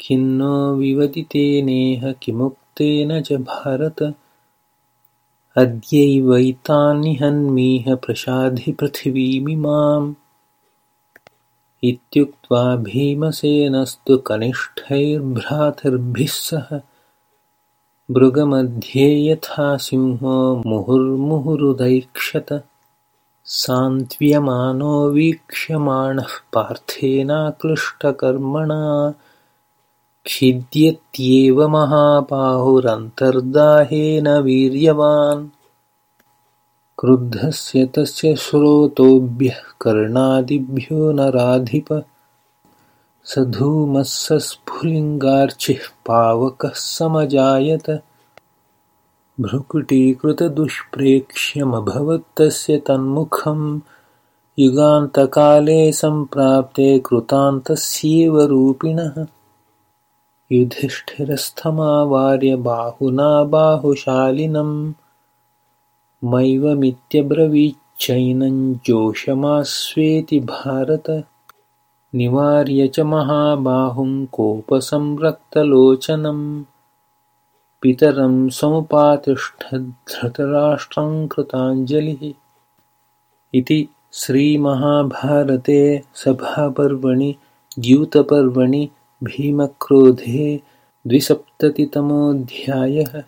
खिन्नो विवदितेनेह किमुक्तेन च भारत। अद्यैवैतान्निहन्मीह प्रसाधि पृथिवीमिमाम्। इत्युक्त्वा भीमसेनस्तु कनिष्ठैर्भ्रातर्भिः सह। मृगमध्ये यथा सिंहो मुहुर्मुहुरुदैक्षत। सान्त्व्यमानो वीक्ष्यमाणः पार्थेनाक्लिष्टकर्मणा खिद्यत्येव महाबाहुरन्तर्दाहेन वीर्यवान्। क्रुद्धस्य तस्य श्रोतोभ्यः कर्णादिभ्यो नराधिप। स धूमः स स्फुलिङ्गार्चिः पावकः समजायत। भ्रुकुटीकृतदुष्प्रेक्ष्यमभवत्तस्य तन्मुखं युगान्तकाले सम्प्राप्ते कृतान्तस्येव रूपिणः युधिष्ठिरस्थमावार्य बाहुना बाहुशालिनं मैवमित्यब्रवीच्चैनं जोषमास्वेति भारत। निवार्य च महाबाहुं कोपसंरक्तलोचनं पितरं समुपातिष्ठद्धृतराष्ट्रं कृताञ्जलिः। इति श्रीमहाभारते सभापर्वणि द्यूतपर्वणि भीमक्रोधे द्विसप्ततितमोऽध्यायः